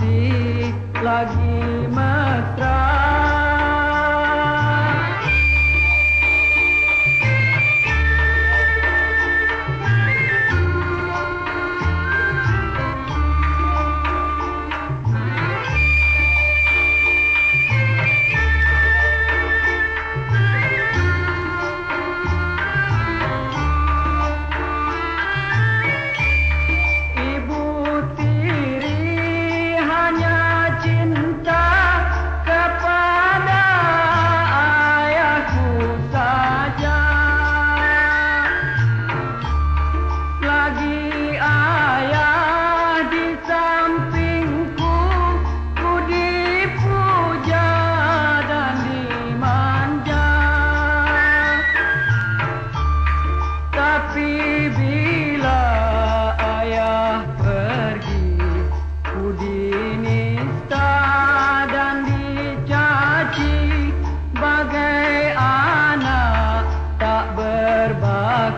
de laguinho.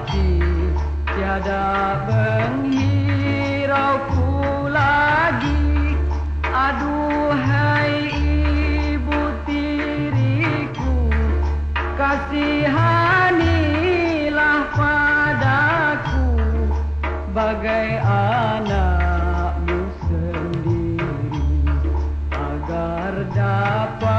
lagi tiada menghirauku lagi. Aduhai ibu tiriku kasihanilah padaku. Bagai anakmu sendiri agar dapat